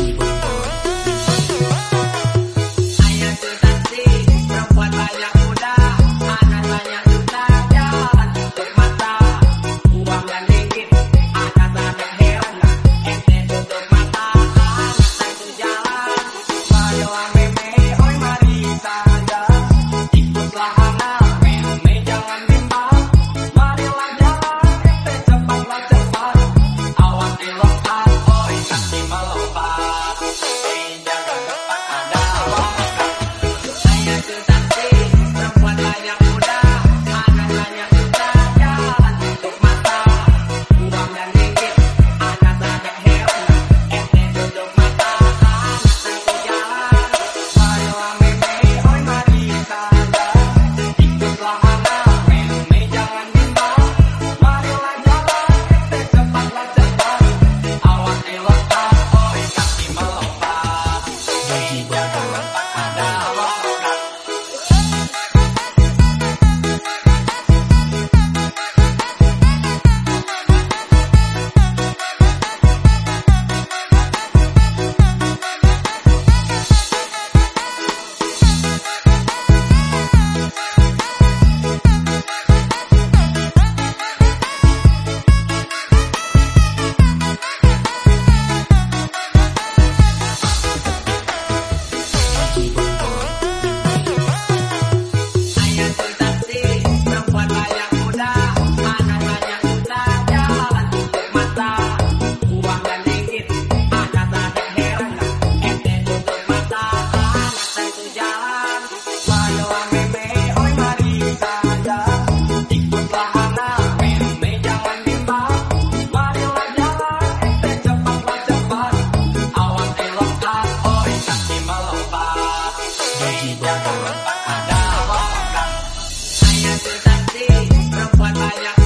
keep batalla.